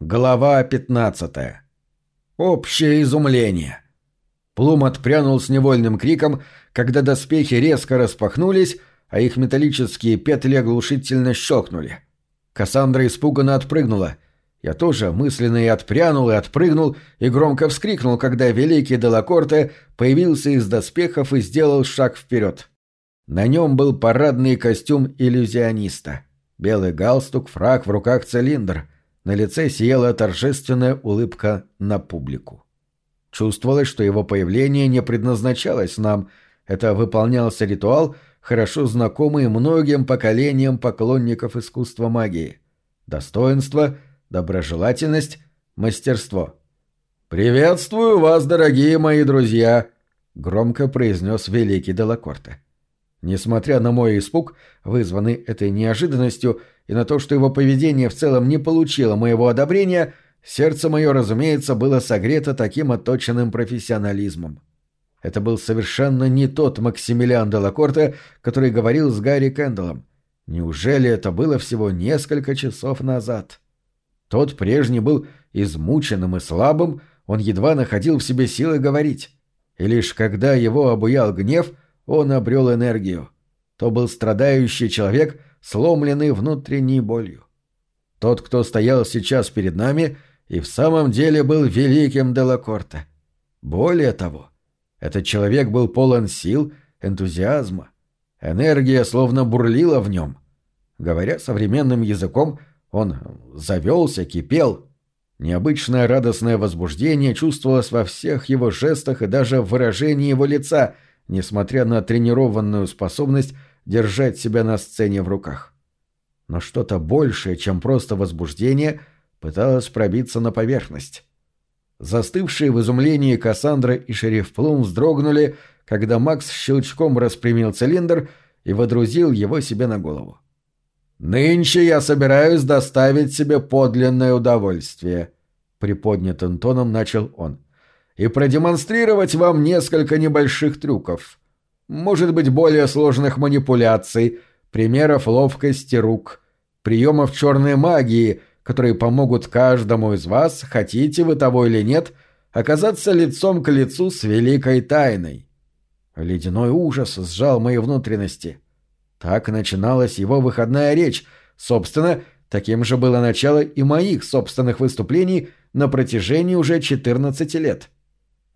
Глава 15. Общее изумление. Плум отпрянул с невольным криком, когда доспехи резко распахнулись, а их металлические петли оглушительно щелкнули. Кассандра испуганно отпрыгнула. Я тоже мысленно и отпрянул, и отпрыгнул, и громко вскрикнул, когда великий Делакорте появился из доспехов и сделал шаг вперед. На нем был парадный костюм иллюзиониста. Белый галстук, фраг, в руках цилиндр — на лице сияла торжественная улыбка на публику. Чувствовалось, что его появление не предназначалось нам. Это выполнялся ритуал, хорошо знакомый многим поколениям поклонников искусства магии. Достоинство, доброжелательность, мастерство. «Приветствую вас, дорогие мои друзья!» — громко произнес великий Делакорте. Несмотря на мой испуг, вызванный этой неожиданностью, и на то, что его поведение в целом не получило моего одобрения, сердце мое, разумеется, было согрето таким отточенным профессионализмом. Это был совершенно не тот Максимилиан де Лакорте, который говорил с Гарри Кэндаллом. Неужели это было всего несколько часов назад? Тот прежний был измученным и слабым, он едва находил в себе силы говорить. И лишь когда его обуял гнев, он обрел энергию. То был страдающий человек, сломленный внутренней болью. Тот, кто стоял сейчас перед нами, и в самом деле был великим Делакорте. Более того, этот человек был полон сил, энтузиазма. Энергия словно бурлила в нем. Говоря современным языком, он завелся, кипел. Необычное радостное возбуждение чувствовалось во всех его жестах и даже в выражении его лица, несмотря на тренированную способность держать себя на сцене в руках. Но что-то большее, чем просто возбуждение, пыталось пробиться на поверхность. Застывшие в изумлении Кассандра и шериф Плум вздрогнули, когда Макс щелчком распрямил цилиндр и водрузил его себе на голову. «Нынче я собираюсь доставить себе подлинное удовольствие», — приподнятым тоном начал он, — «и продемонстрировать вам несколько небольших трюков может быть более сложных манипуляций, примеров ловкости рук, приемов черной магии, которые помогут каждому из вас, хотите вы того или нет, оказаться лицом к лицу с великой тайной. Ледяной ужас сжал мои внутренности. Так начиналась его выходная речь. Собственно, таким же было начало и моих собственных выступлений на протяжении уже 14 лет.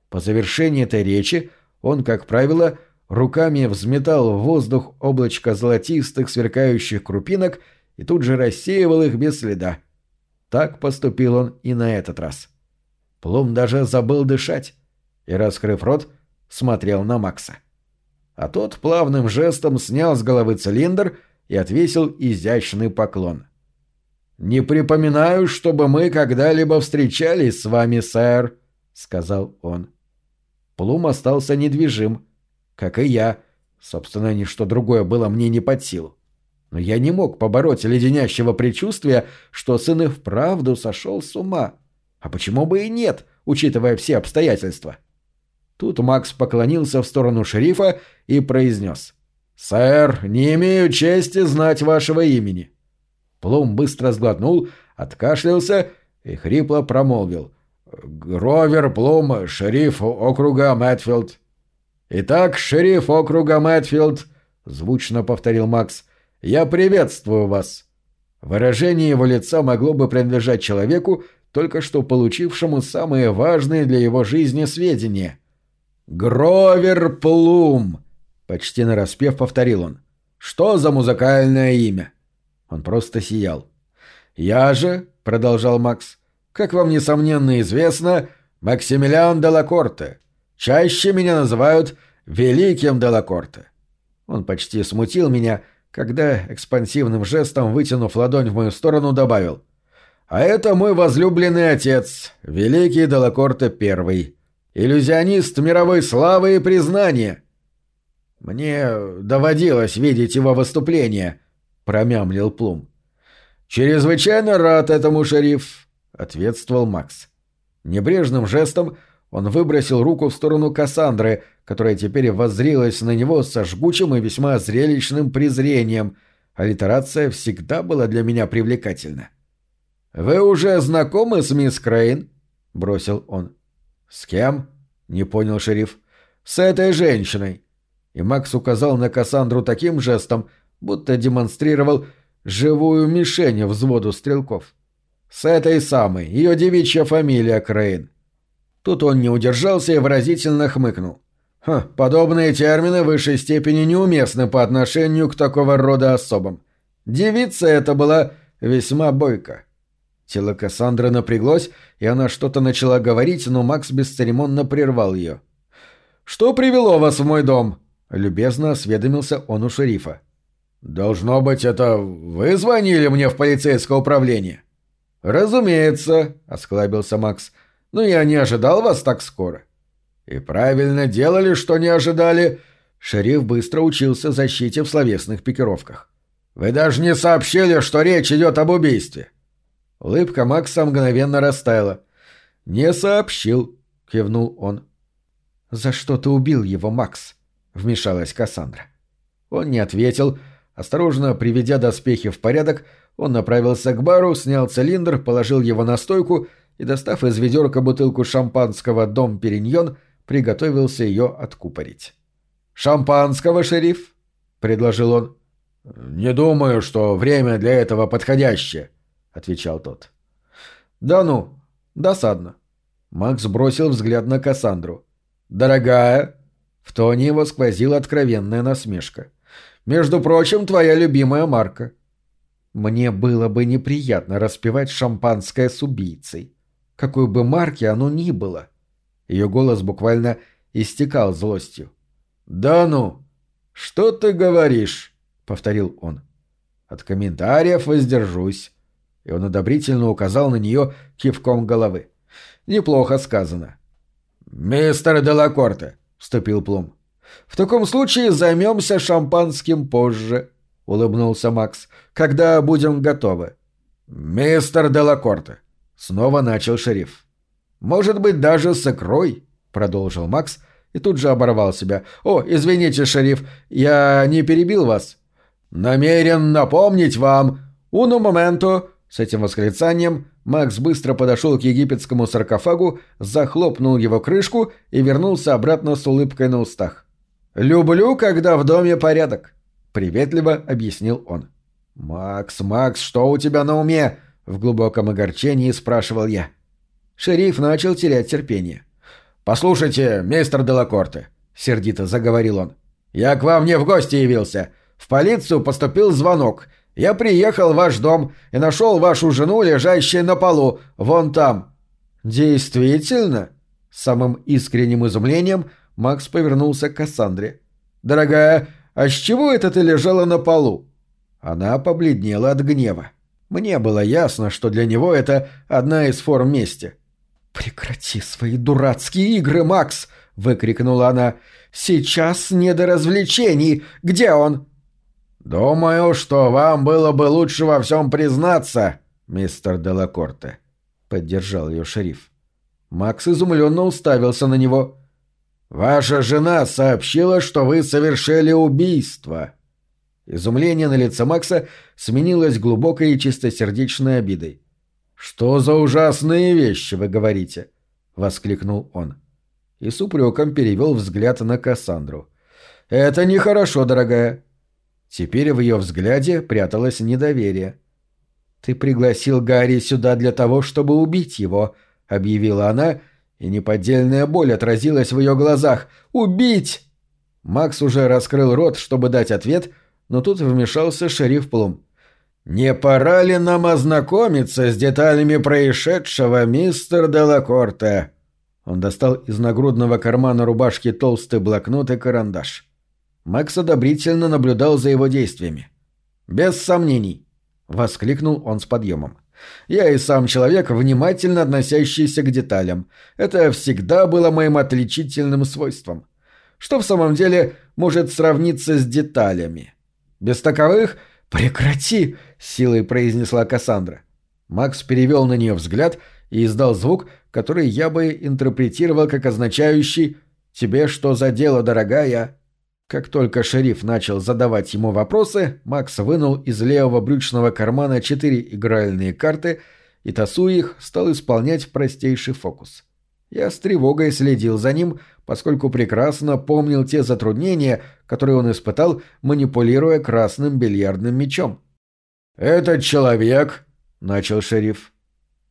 По завершении этой речи он, как правило, руками взметал в воздух облачко золотистых сверкающих крупинок и тут же рассеивал их без следа. Так поступил он и на этот раз. Плум даже забыл дышать и, раскрыв рот, смотрел на Макса. А тот плавным жестом снял с головы цилиндр и отвесил изящный поклон. «Не припоминаю, чтобы мы когда-либо встречались с вами, сэр», — сказал он. Плум остался недвижим — как и я. Собственно, ничто другое было мне не под силу. Но я не мог побороть леденящего предчувствия, что сын и вправду сошел с ума. А почему бы и нет, учитывая все обстоятельства? Тут Макс поклонился в сторону шерифа и произнес. «Сэр, не имею чести знать вашего имени». Плум быстро сглотнул, откашлялся и хрипло промолвил. «Гровер Плум, шериф округа Мэтфилд». «Итак, шериф округа Мэтфилд», — звучно повторил Макс, — «я приветствую вас». Выражение его лица могло бы принадлежать человеку, только что получившему самые важные для его жизни сведения. «Гровер Плум», — почти нараспев повторил он. «Что за музыкальное имя?» Он просто сиял. «Я же», — продолжал Макс, — «как вам, несомненно, известно, Максимилиан де Лакорте, Чаще меня называют Великим Делакорте. Он почти смутил меня, когда, экспансивным жестом вытянув ладонь в мою сторону, добавил. «А это мой возлюбленный отец, Великий Делакорте Первый, иллюзионист мировой славы и признания». «Мне доводилось видеть его выступление», — промямлил Плум. «Чрезвычайно рад этому, шериф», — ответствовал Макс. Небрежным жестом — он выбросил руку в сторону Кассандры, которая теперь воззрилась на него со жгучим и весьма зрелищным презрением. Аллитерация всегда была для меня привлекательна. «Вы уже знакомы с мисс Крейн?» — бросил он. «С кем?» — не понял шериф. «С этой женщиной». И Макс указал на Кассандру таким жестом, будто демонстрировал живую мишень взводу стрелков. «С этой самой, ее девичья фамилия Крейн». Тут он не удержался и выразительно хмыкнул. Ха, подобные термины в высшей степени неуместны по отношению к такого рода особам. Девица эта была весьма бойка. Тело Кассандры напряглось, и она что-то начала говорить, но Макс бесцеремонно прервал ее. «Что привело вас в мой дом?» — любезно осведомился он у шерифа. «Должно быть, это вы звонили мне в полицейское управление?» «Разумеется», — осклабился Макс. «Но я не ожидал вас так скоро». «И правильно делали, что не ожидали». Шериф быстро учился защите в словесных пикировках. «Вы даже не сообщили, что речь идет об убийстве». Улыбка Макса мгновенно растаяла. «Не сообщил», — кивнул он. «За что ты убил его, Макс?» — вмешалась Кассандра. Он не ответил. Осторожно приведя доспехи в порядок, он направился к бару, снял цилиндр, положил его на стойку и, достав из ведерка бутылку шампанского «Дом Периньон», приготовился ее откупорить. «Шампанского, шериф?» — предложил он. «Не думаю, что время для этого подходящее», — отвечал тот. «Да ну, досадно». Макс бросил взгляд на Кассандру. «Дорогая!» В тоне его сквозила откровенная насмешка. «Между прочим, твоя любимая марка». Мне было бы неприятно распивать шампанское с убийцей. Какой бы марки оно ни было. Ее голос буквально истекал злостью. «Да ну! Что ты говоришь?» — повторил он. «От комментариев воздержусь». И он одобрительно указал на нее кивком головы. «Неплохо сказано». «Мистер Делакорте», — вступил Плум. «В таком случае займемся шампанским позже», — улыбнулся Макс, — «когда будем готовы». «Мистер Делакорте», — снова начал шериф. «Может быть, даже с икрой», — продолжил Макс и тут же оборвал себя. «О, извините, шериф, я не перебил вас». «Намерен напомнить вам. Уну моменту». С этим восклицанием Макс быстро подошел к египетскому саркофагу, захлопнул его крышку и вернулся обратно с улыбкой на устах. «Люблю, когда в доме порядок», — приветливо объяснил он. «Макс, Макс, что у тебя на уме?» — в глубоком огорчении спрашивал я. Шериф начал терять терпение. «Послушайте, мистер Делакорте», — сердито заговорил он, — «я к вам не в гости явился. В полицию поступил звонок. Я приехал в ваш дом и нашел вашу жену, лежащей на полу, вон там». «Действительно?» С самым искренним изумлением Макс повернулся к Кассандре. «Дорогая, а с чего это ты лежала на полу?» Она побледнела от гнева. Мне было ясно, что для него это одна из форм мести. «Прекрати свои дурацкие игры, Макс!» — выкрикнула она. «Сейчас не до развлечений. Где он?» «Думаю, что вам было бы лучше во всем признаться, мистер Делакорте», — поддержал ее шериф. Макс изумленно уставился на него. «Ваша жена сообщила, что вы совершили убийство». Изумление на лице Макса сменилось глубокой и чистосердечной обидой. «Что за ужасные вещи вы говорите?» — воскликнул он. И с упреком перевел взгляд на Кассандру. «Это нехорошо, дорогая». Теперь в ее взгляде пряталось недоверие. «Ты пригласил Гарри сюда для того, чтобы убить его», — объявила она, и неподдельная боль отразилась в ее глазах. «Убить!» Макс уже раскрыл рот, чтобы дать ответ, но тут вмешался шериф Плум. «Не пора ли нам ознакомиться с деталями происшедшего, мистер Делакорте?» Он достал из нагрудного кармана рубашки толстый блокнот и карандаш. Макс одобрительно наблюдал за его действиями. «Без сомнений!» — воскликнул он с подъемом. «Я и сам человек, внимательно относящийся к деталям. Это всегда было моим отличительным свойством. Что в самом деле может сравниться с деталями? Без таковых — «Прекрати!» — силой произнесла Кассандра. Макс перевел на нее взгляд и издал звук, который я бы интерпретировал как означающий «Тебе что за дело, дорогая?» Как только шериф начал задавать ему вопросы, Макс вынул из левого брючного кармана четыре игральные карты и, тасуя их, стал исполнять простейший фокус. Я с тревогой следил за ним, поскольку прекрасно помнил те затруднения, которые он испытал, манипулируя красным бильярдным мячом. «Этот человек», — начал шериф.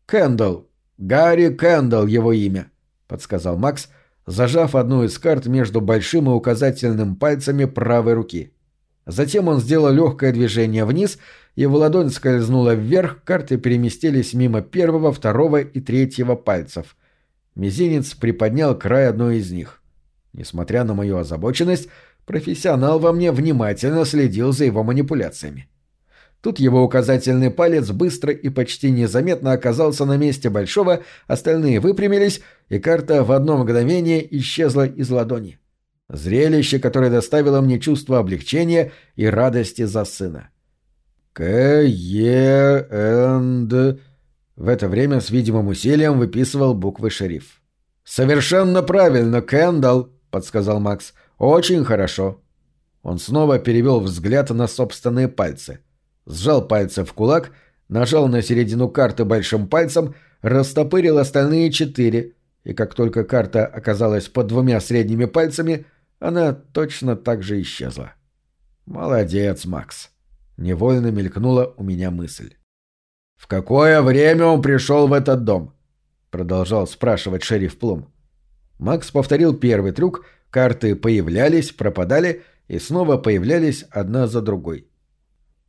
«Кэндалл. Гарри Кэндалл его имя», — подсказал Макс, зажав одну из карт между большим и указательным пальцами правой руки. Затем он сделал легкое движение вниз, его ладонь скользнула вверх, карты переместились мимо первого, второго и третьего пальцев. Мизинец приподнял край одной из них. Несмотря на мою озабоченность, профессионал во мне внимательно следил за его манипуляциями. Тут его указательный палец быстро и почти незаметно оказался на месте большого, остальные выпрямились, и карта в одно мгновение исчезла из ладони. Зрелище, которое доставило мне чувство облегчения и радости за сына. «К-Е-Н-Д...» В это время с видимым усилием выписывал буквы шериф. «Совершенно правильно, Кэндалл», — подсказал Макс. «Очень хорошо». Он снова перевел взгляд на собственные пальцы. Сжал пальцы в кулак, нажал на середину карты большим пальцем, растопырил остальные четыре, и как только карта оказалась под двумя средними пальцами — она точно так же исчезла. «Молодец, Макс!» — невольно мелькнула у меня мысль. «В какое время он пришел в этот дом?» — продолжал спрашивать шериф Плум. Макс повторил первый трюк, карты появлялись, пропадали и снова появлялись одна за другой.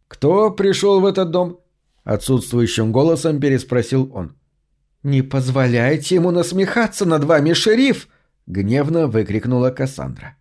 «Кто пришел в этот дом?» — отсутствующим голосом переспросил он. «Не позволяйте ему насмехаться над вами, шериф!» — гневно выкрикнула Кассандра.